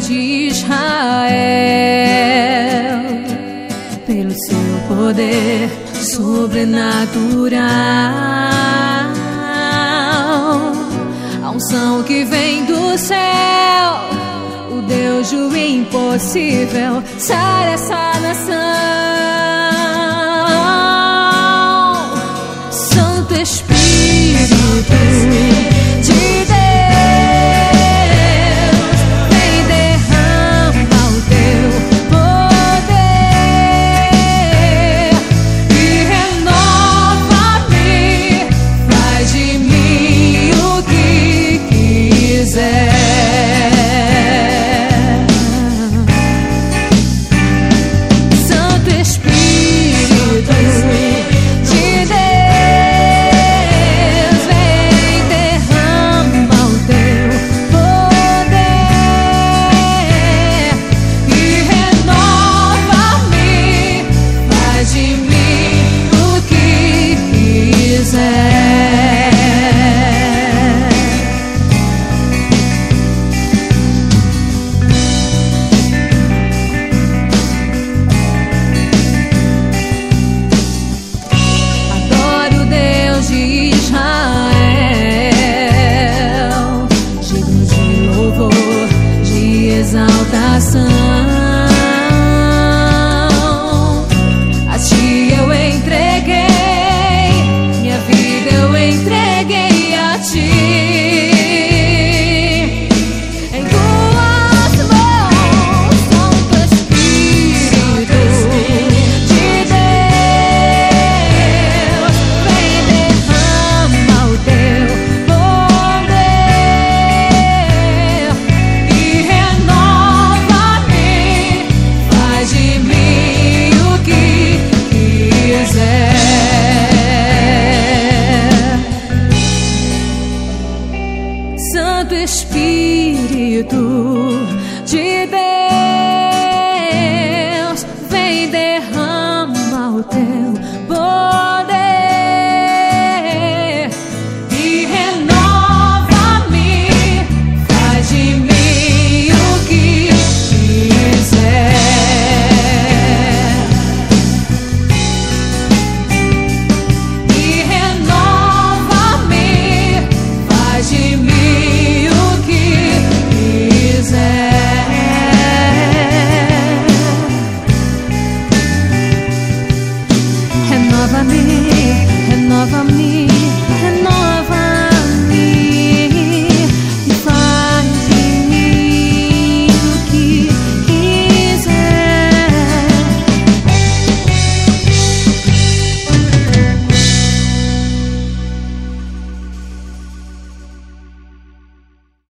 de Israel, pelo seu poder sobrenatural, a unção que vem do céu, o Deus do impossível, sai essa nação. Santo Espírito de Deus,